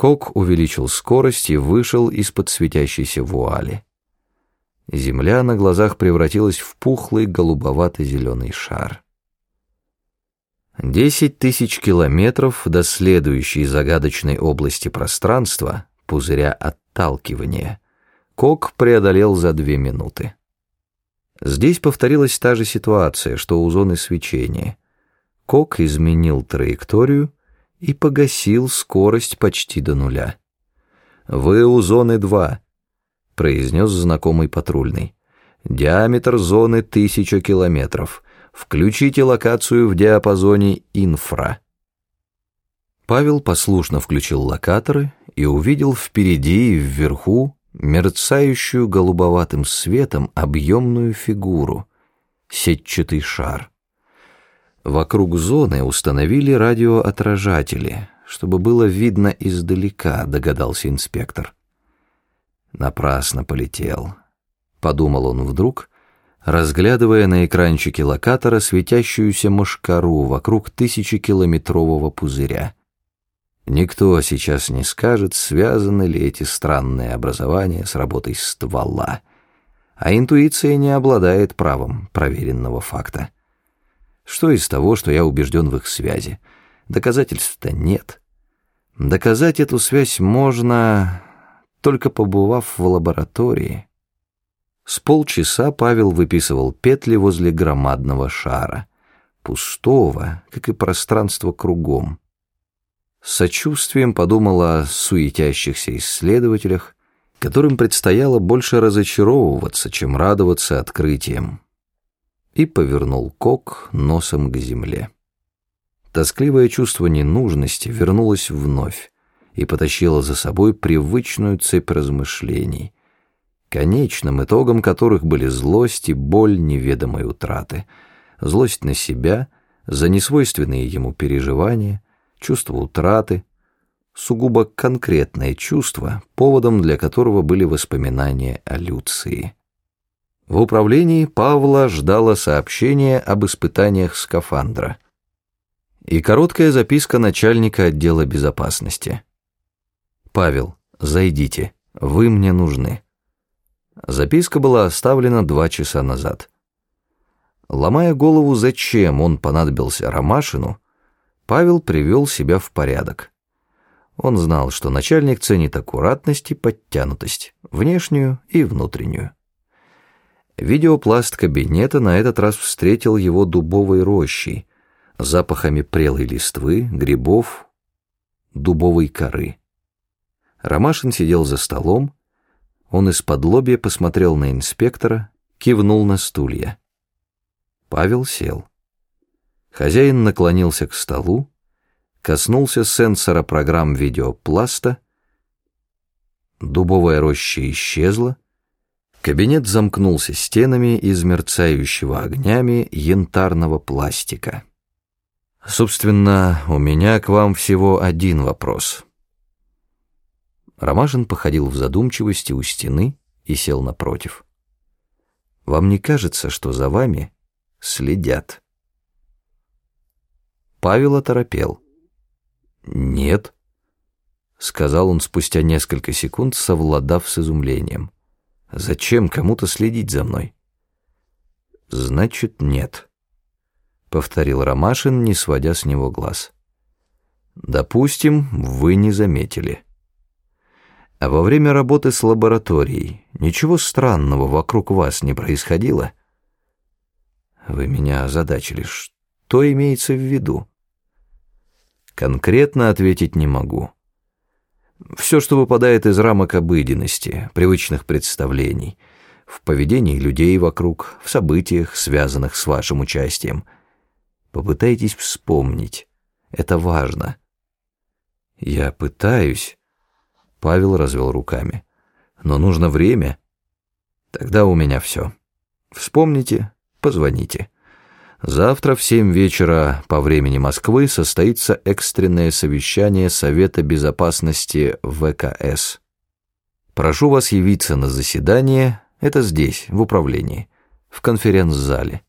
Кок увеличил скорость и вышел из-под светящейся вуали. Земля на глазах превратилась в пухлый голубовато-зеленый шар. Десять тысяч километров до следующей загадочной области пространства, пузыря отталкивания, Кок преодолел за две минуты. Здесь повторилась та же ситуация, что у зоны свечения. Кок изменил траекторию и погасил скорость почти до нуля. «Вы у зоны 2», — произнес знакомый патрульный. «Диаметр зоны тысяча километров. Включите локацию в диапазоне инфра». Павел послушно включил локаторы и увидел впереди и вверху мерцающую голубоватым светом объемную фигуру, сетчатый шар. Вокруг зоны установили радиоотражатели, чтобы было видно издалека, догадался инспектор. Напрасно полетел, подумал он вдруг, разглядывая на экранчике локатора светящуюся мошкару вокруг тысячекилометрового пузыря. Никто сейчас не скажет, связаны ли эти странные образования с работой ствола, а интуиция не обладает правом проверенного факта. Что из того, что я убежден в их связи? Доказательств-то нет. Доказать эту связь можно, только побывав в лаборатории. С полчаса Павел выписывал петли возле громадного шара, пустого, как и пространство кругом. С сочувствием подумал о суетящихся исследователях, которым предстояло больше разочаровываться, чем радоваться открытиям и повернул кок носом к земле. Тоскливое чувство ненужности вернулось вновь и потащило за собой привычную цепь размышлений, конечным итогом которых были злость и боль неведомой утраты, злость на себя за несвойственные ему переживания, чувство утраты, сугубо конкретное чувство, поводом для которого были воспоминания о Люции. В управлении Павла ждало сообщение об испытаниях скафандра и короткая записка начальника отдела безопасности. «Павел, зайдите, вы мне нужны». Записка была оставлена два часа назад. Ломая голову, зачем он понадобился Ромашину, Павел привел себя в порядок. Он знал, что начальник ценит аккуратность и подтянутость, внешнюю и внутреннюю. Видеопласт кабинета на этот раз встретил его дубовой рощей, запахами прелой листвы, грибов, дубовой коры. Ромашин сидел за столом, он из-под лобья посмотрел на инспектора, кивнул на стулья. Павел сел. Хозяин наклонился к столу, коснулся сенсора программ видеопласта, дубовая роща исчезла, Кабинет замкнулся стенами из мерцающего огнями янтарного пластика. «Собственно, у меня к вам всего один вопрос». Ромашин походил в задумчивости у стены и сел напротив. «Вам не кажется, что за вами следят?» Павел оторопел. «Нет», — сказал он спустя несколько секунд, совладав с изумлением. Зачем кому-то следить за мной? Значит, нет, повторил Ромашин, не сводя с него глаз. Допустим, вы не заметили. А во время работы с лабораторией ничего странного вокруг вас не происходило? Вы меня озадачили. Что имеется в виду? Конкретно ответить не могу. Все, что выпадает из рамок обыденности, привычных представлений, в поведении людей вокруг, в событиях, связанных с вашим участием. Попытайтесь вспомнить. Это важно. Я пытаюсь. Павел развел руками. Но нужно время. Тогда у меня все. Вспомните, позвоните. Завтра в семь вечера по времени Москвы состоится экстренное совещание Совета Безопасности ВКС. Прошу вас явиться на заседание, это здесь, в управлении, в конференц-зале.